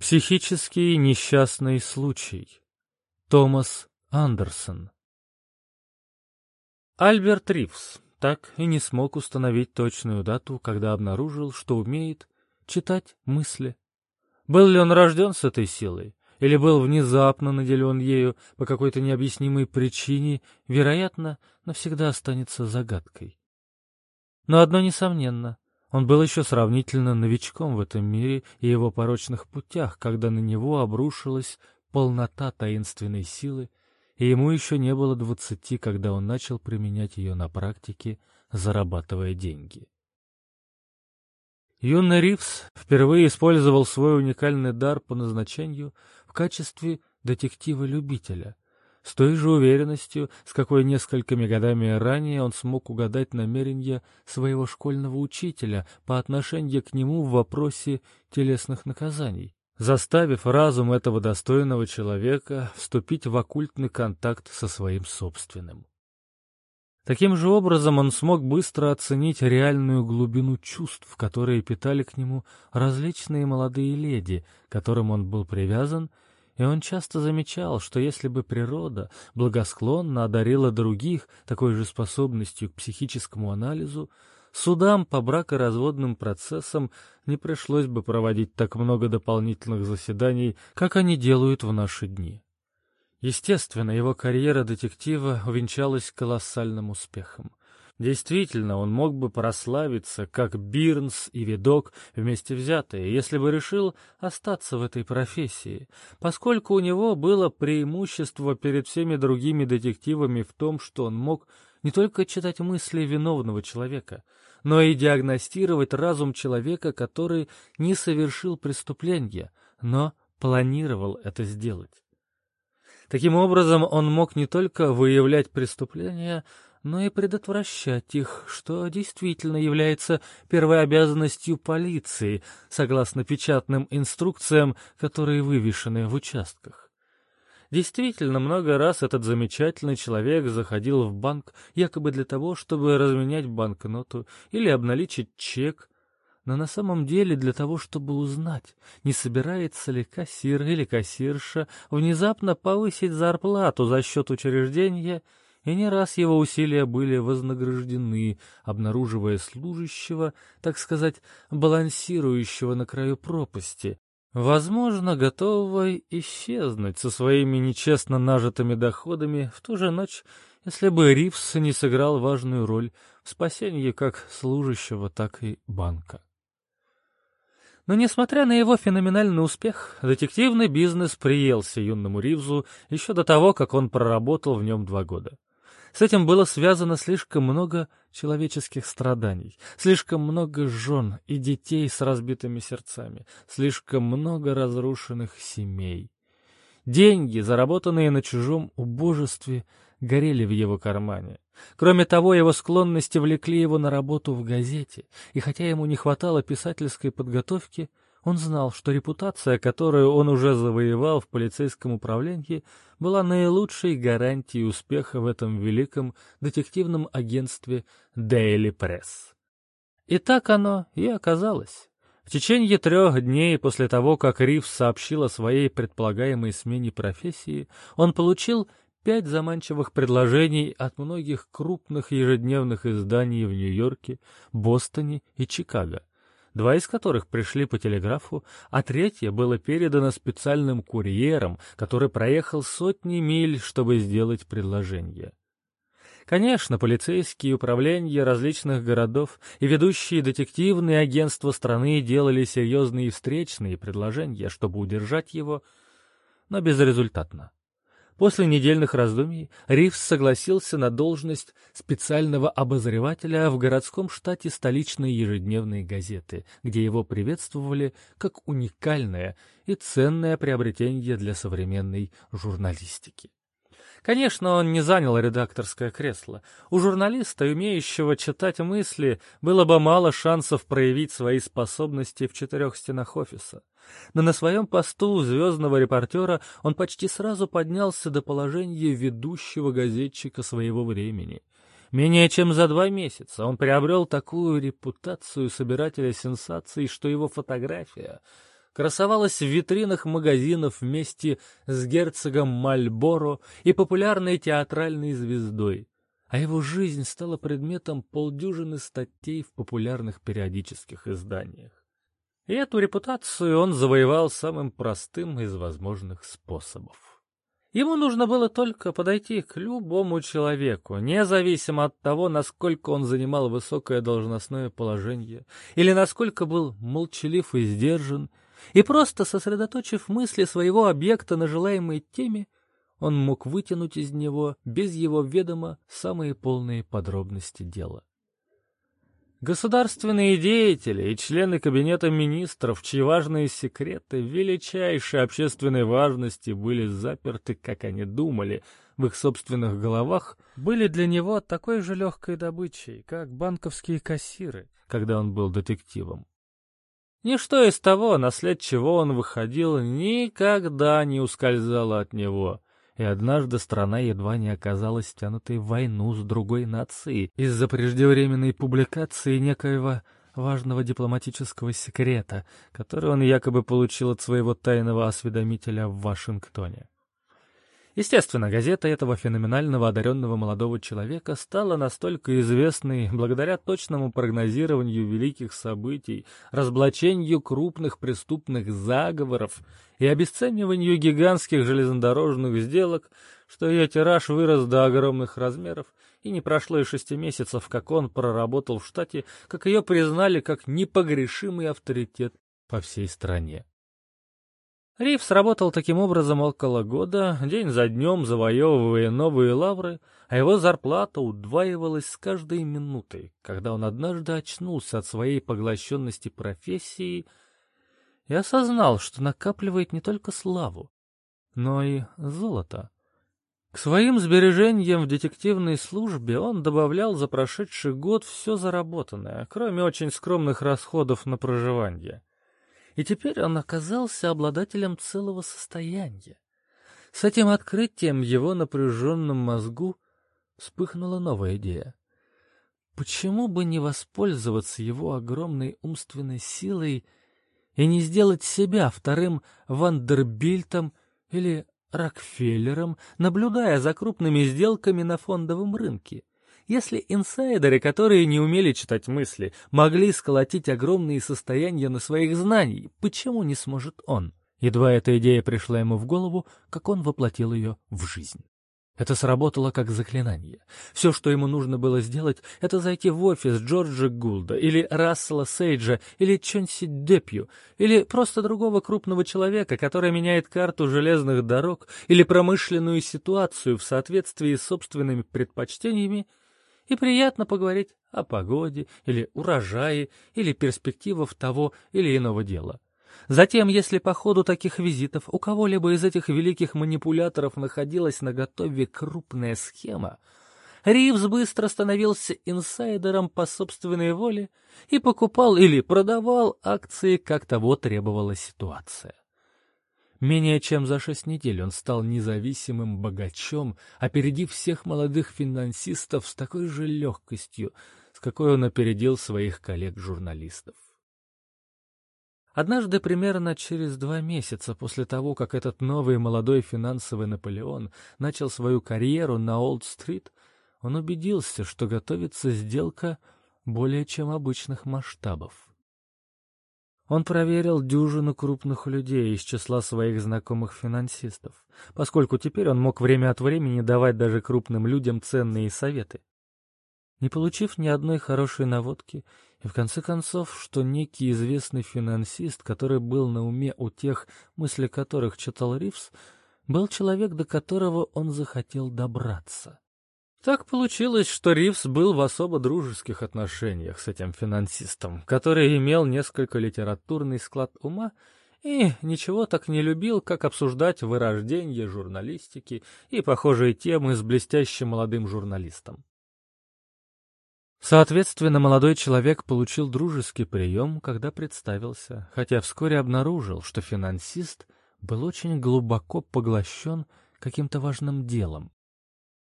Психический несчастный случай. Томас Андерсон. Альберт Ривз так и не смог установить точную дату, когда обнаружил, что умеет читать мысли. Был ли он рожден с этой силой, или был внезапно наделен ею по какой-то необъяснимой причине, вероятно, навсегда останется загадкой. Но одно несомненно, он был еще сравнительно новичком в этом мире и его порочных путях, когда на него обрушилась полнота таинственной силы, и ему еще не было двадцати, когда он начал применять ее на практике, зарабатывая деньги. Юный Ривз впервые использовал свой уникальный дар по назначению в качестве детектива-любителя, с той же уверенностью, с какой несколькими годами ранее он смог угадать намерения своего школьного учителя по отношению к нему в вопросе телесных наказаний, заставив разум этого достойного человека вступить в оккультный контакт со своим собственным. Таким же образом он смог быстро оценить реальную глубину чувств, которые питали к нему различные молодые леди, которым он был привязан, и он часто замечал, что если бы природа благосклонно одарила других такой же способностью к психическому анализу, судам по бракоразводным процессам не пришлось бы проводить так много дополнительных заседаний, как они делают в наши дни. Естественно, его карьера детектива увенчалась колоссальным успехом. Действительно, он мог бы прославиться, как Бирнс и Видок вместе взятые, если бы решил остаться в этой профессии, поскольку у него было преимущество перед всеми другими детективами в том, что он мог не только читать мысли виновного человека, но и диагностировать разум человека, который не совершил преступления, но планировал это сделать. Таким образом, он мог не только выявлять преступления, но и предотвращать их, что действительно является первой обязанностью полиции, согласно печатным инструкциям, которые вывешены в участках. Действительно, много раз этот замечательный человек заходил в банк якобы для того, чтобы разменять банкноту или обналичить чек, но на самом деле для того, чтобы узнать, не собирается ли кассир или кассирша внезапно повысить зарплату за счет учреждения — и не раз его усилия были вознаграждены, обнаруживая служащего, так сказать, балансирующего на краю пропасти, возможно, готового исчезнуть со своими нечестно нажитыми доходами в ту же ночь, если бы Ривс не сыграл важную роль в спасении как служащего, так и банка. Но, несмотря на его феноменальный успех, детективный бизнес приелся юному Ривзу еще до того, как он проработал в нем два года. С этим было связано слишком много человеческих страданий, слишком много жен и детей с разбитыми сердцами, слишком много разрушенных семей. Деньги, заработанные на чужом убожестве, горели в его кармане. Кроме того, его склонности влекли его на работу в газете, и хотя ему не хватало писательской подготовки, он знал, что репутация, которую он уже завоевал в полицейском управлении, была наилучшей гарантией успеха в этом великом детективном агентстве Daily Press. И так оно и оказалось. В течение трех дней после того, как Ривз сообщил о своей предполагаемой смене профессии, он получил пять заманчивых предложений от многих крупных ежедневных изданий в Нью-Йорке, Бостоне и Чикаго два из которых пришли по телеграфу, а третье было передано специальным курьером, который проехал сотни миль, чтобы сделать предложение. Конечно, полицейские управления различных городов и ведущие детективные агентства страны делали серьезные встречные предложения, чтобы удержать его, но безрезультатно. После недельных раздумий Ривз согласился на должность специального обозревателя в городском штате столичной ежедневной газеты, где его приветствовали как уникальное и ценное приобретение для современной журналистики. Конечно, он не занял редакторское кресло. У журналиста, умеющего читать мысли, было бы мало шансов проявить свои способности в четырех стенах офиса. Но на своем посту звездного репортера он почти сразу поднялся до положения ведущего газетчика своего времени. Менее чем за два месяца он приобрел такую репутацию собирателя сенсаций, что его фотография красовалась в витринах магазинов вместе с герцогом Мальборо и популярной театральной звездой, а его жизнь стала предметом полдюжины статей в популярных периодических изданиях. И эту репутацию он завоевал самым простым из возможных способов. Ему нужно было только подойти к любому человеку, независимо от того, насколько он занимал высокое должностное положение или насколько был молчалив и сдержан, и просто сосредоточив мысли своего объекта на желаемой теме, он мог вытянуть из него без его ведома самые полные подробности дела. Государственные деятели и члены Кабинета министров, чьи важные секреты величайшей общественной важности были заперты, как они думали, в их собственных головах, были для него такой же легкой добычей, как банковские кассиры, когда он был детективом. Ничто из того, на след чего он выходил, никогда не ускользало от него — и однажды страна едва не оказалась втянутой в войну с другой нацией из-за преждевременной публикации некоего важного дипломатического секрета, который он якобы получил от своего тайного осведомителя в Вашингтоне. Естественно, газета этого феноменального одаренного молодого человека стала настолько известной благодаря точному прогнозированию великих событий, разоблачению крупных преступных заговоров и обесцениванию гигантских железнодорожных сделок, что ее тираж вырос до огромных размеров, и не прошло и шести месяцев, как он проработал в штате, как ее признали как непогрешимый авторитет по всей стране. Ривз работал таким образом около года, день за днем завоевывая новые лавры, а его зарплата удваивалась с каждой минутой, когда он однажды очнулся от своей поглощенности профессии и осознал, что накапливает не только славу, но и золото. К своим сбережениям в детективной службе он добавлял за прошедший год все заработанное, кроме очень скромных расходов на проживание и теперь он оказался обладателем целого состояния. С этим открытием его напряженном мозгу вспыхнула новая идея. Почему бы не воспользоваться его огромной умственной силой и не сделать себя вторым Вандербильтом или Рокфеллером, наблюдая за крупными сделками на фондовом рынке? Если инсайдеры, которые не умели читать мысли, могли сколотить огромные состояния на своих знаниях, почему не сможет он? Едва эта идея пришла ему в голову, как он воплотил ее в жизнь. Это сработало как заклинание. Все, что ему нужно было сделать, это зайти в офис Джорджа Гулда, или Рассела Сейджа, или Чонси Депью, или просто другого крупного человека, который меняет карту железных дорог или промышленную ситуацию в соответствии с собственными предпочтениями, и приятно поговорить о погоде или урожае или перспективах того или иного дела. Затем, если по ходу таких визитов у кого-либо из этих великих манипуляторов находилась на готове крупная схема, Ривз быстро становился инсайдером по собственной воле и покупал или продавал акции, как того требовала ситуация. Менее чем за шесть недель он стал независимым богачом, опередив всех молодых финансистов с такой же легкостью, с какой он опередил своих коллег-журналистов. Однажды, примерно через два месяца после того, как этот новый молодой финансовый Наполеон начал свою карьеру на Олд-стрит, он убедился, что готовится сделка более чем обычных масштабов. Он проверил дюжину крупных людей из числа своих знакомых финансистов, поскольку теперь он мог время от времени давать даже крупным людям ценные советы. Не получив ни одной хорошей наводки, и в конце концов, что некий известный финансист, который был на уме у тех, мысли которых читал Ривз, был человек, до которого он захотел добраться. Так получилось, что Ривз был в особо дружеских отношениях с этим финансистом, который имел несколько литературный склад ума и ничего так не любил, как обсуждать вырождение журналистики и похожие темы с блестящим молодым журналистом. Соответственно, молодой человек получил дружеский прием, когда представился, хотя вскоре обнаружил, что финансист был очень глубоко поглощен каким-то важным делом.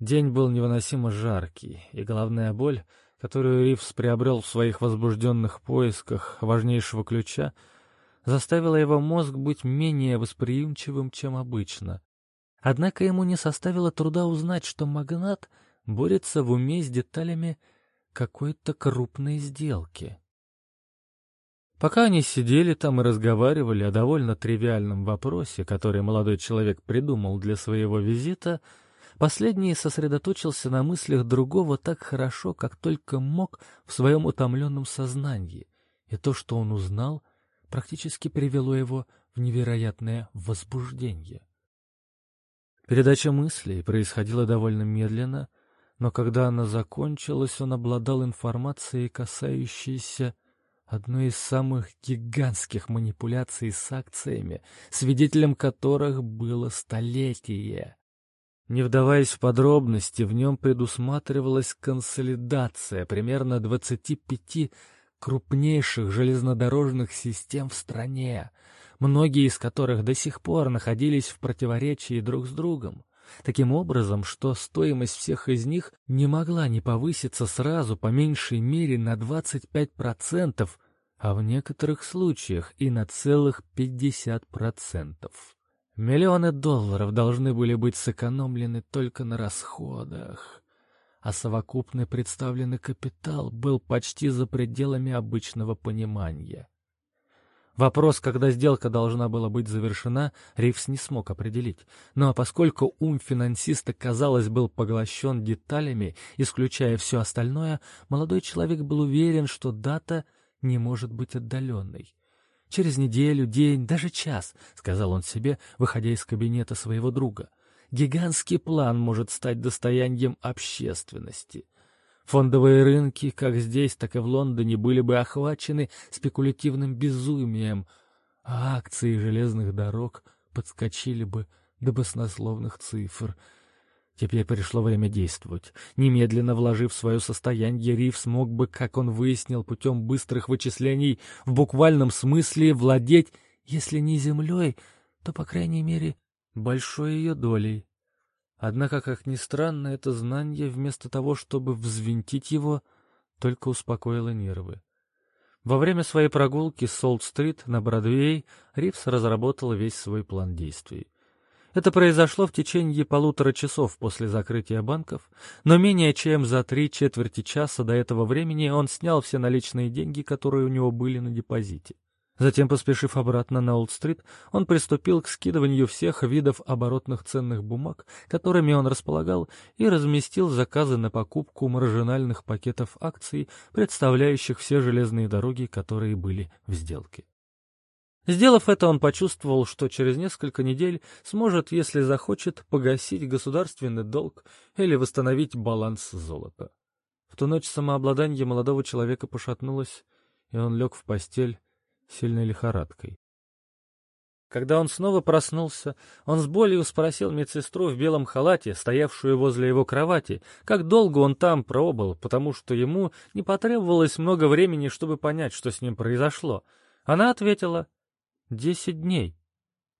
День был невыносимо жаркий, и головная боль, которую Ривз приобрел в своих возбужденных поисках важнейшего ключа, заставило его мозг быть менее восприимчивым, чем обычно. Однако ему не составило труда узнать, что магнат борется в уме с деталями какой-то крупной сделки. Пока они сидели там и разговаривали о довольно тривиальном вопросе, который молодой человек придумал для своего визита, последний сосредоточился на мыслях другого так хорошо, как только мог в своем утомленном сознании, и то, что он узнал, практически привело его в невероятное возбуждение. Передача мыслей происходила довольно медленно, но когда она закончилась, он обладал информацией, касающейся одной из самых гигантских манипуляций с акциями, свидетелем которых было столетие. Не вдаваясь в подробности, в нем предусматривалась консолидация примерно 25 крупнейших железнодорожных систем в стране, многие из которых до сих пор находились в противоречии друг с другом. Таким образом, что стоимость всех из них не могла не повыситься сразу по меньшей мере на 25%, а в некоторых случаях и на целых 50%. Миллионы долларов должны были быть сэкономлены только на расходах, а совокупный представленный капитал был почти за пределами обычного понимания. Вопрос, когда сделка должна была быть завершена, Ривс не смог определить. Но поскольку ум финансиста, казалось, был поглощен деталями, исключая все остальное, молодой человек был уверен, что дата не может быть отдаленной. «Через неделю, день, даже час», — сказал он себе, выходя из кабинета своего друга. «Гигантский план может стать достоянием общественности». Фондовые рынки, как здесь, так и в Лондоне, были бы охвачены спекулятивным безумием, а акции железных дорог подскочили бы до баснословных цифр. Теперь пришло время действовать. Немедленно вложив свое состояние, Рив смог бы, как он выяснил путем быстрых вычислений, в буквальном смысле владеть, если не землей, то, по крайней мере, большой ее долей. Однако, как ни странно, это знание, вместо того, чтобы взвинтить его, только успокоило нервы. Во время своей прогулки с Солт-стрит на Бродвей Ривз разработал весь свой план действий. Это произошло в течение полутора часов после закрытия банков, но менее чем за три четверти часа до этого времени он снял все наличные деньги, которые у него были на депозите. Затем, поспешив обратно на Олд-стрит, он приступил к скидыванию всех видов оборотных ценных бумаг, которыми он располагал, и разместил заказы на покупку маржинальных пакетов акций, представляющих все железные дороги, которые были в сделке. Сделав это, он почувствовал, что через несколько недель сможет, если захочет, погасить государственный долг или восстановить баланс золота. В ту ночь самообладание молодого человека пошатнулось, и он лег в постель, сильной лихорадкой. Когда он снова проснулся, он с болью спросил медсестру в белом халате, стоявшую возле его кровати, как долго он там пробыл, потому что ему не потребовалось много времени, чтобы понять, что с ним произошло. Она ответила «Десять дней».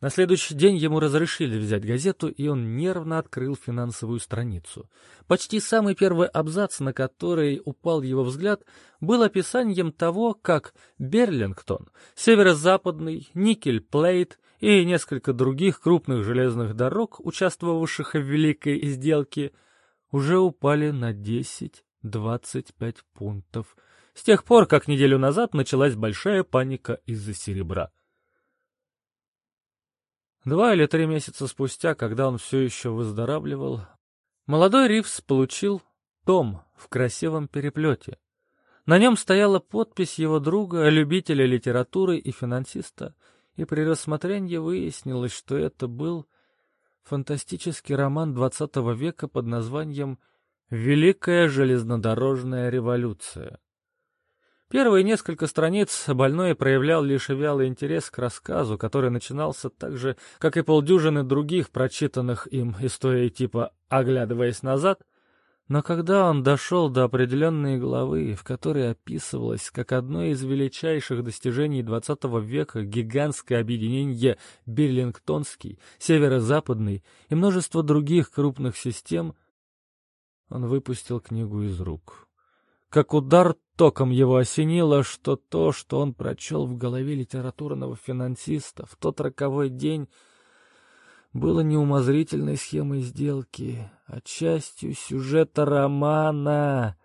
На следующий день ему разрешили взять газету, и он нервно открыл финансовую страницу. Почти самый первый абзац, на который упал его взгляд, был описанием того, как Берлингтон, Северо-Западный, Никель-Плейт и несколько других крупных железных дорог, участвовавших в Великой сделке, уже упали на 10-25 пунктов, с тех пор, как неделю назад началась большая паника из-за серебра. Два или три месяца спустя, когда он все еще выздоравливал, молодой Ривз получил том в красивом переплете. На нем стояла подпись его друга, любителя литературы и финансиста, и при рассмотрении выяснилось, что это был фантастический роман XX века под названием «Великая железнодорожная революция». Первые несколько страниц больной проявлял лишь вялый интерес к рассказу, который начинался так же, как и полдюжины других прочитанных им историй типа «Оглядываясь назад», но когда он дошел до определенной главы, в которой описывалось как одно из величайших достижений XX века гигантское объединение Берлингтонский, Северо-Западный и множество других крупных систем, он выпустил книгу из рук. Как удар током его осенило, что то, что он прочел в голове литературного финансиста в тот роковой день, было не умозрительной схемой сделки, а частью сюжета романа.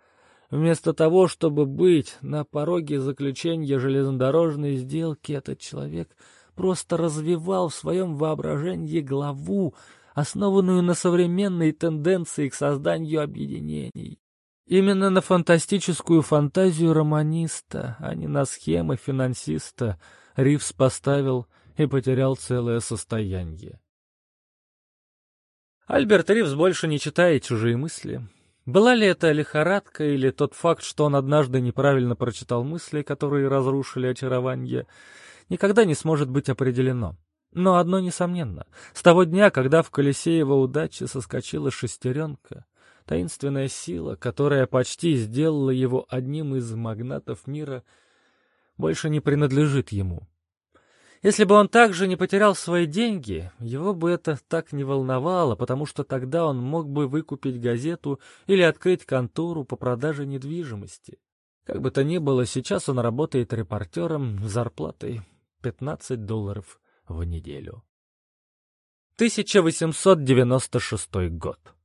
Вместо того, чтобы быть на пороге заключения железнодорожной сделки, этот человек просто развивал в своем воображении главу, основанную на современной тенденции к созданию объединений. Именно на фантастическую фантазию романиста, а не на схемы финансиста, Ривз поставил и потерял целое состояние. Альберт Ривз больше не читает чужие мысли. Была ли это лихорадка или тот факт, что он однажды неправильно прочитал мысли, которые разрушили очарование, никогда не сможет быть определено. Но одно несомненно. С того дня, когда в колесе его удачи соскочила шестеренка, таинственная сила, которая почти сделала его одним из магнатов мира, больше не принадлежит ему. Если бы он также не потерял свои деньги, его бы это так не волновало, потому что тогда он мог бы выкупить газету или открыть контору по продаже недвижимости. Как бы то ни было, сейчас он работает репортером с зарплатой 15 долларов в неделю. 1896 год.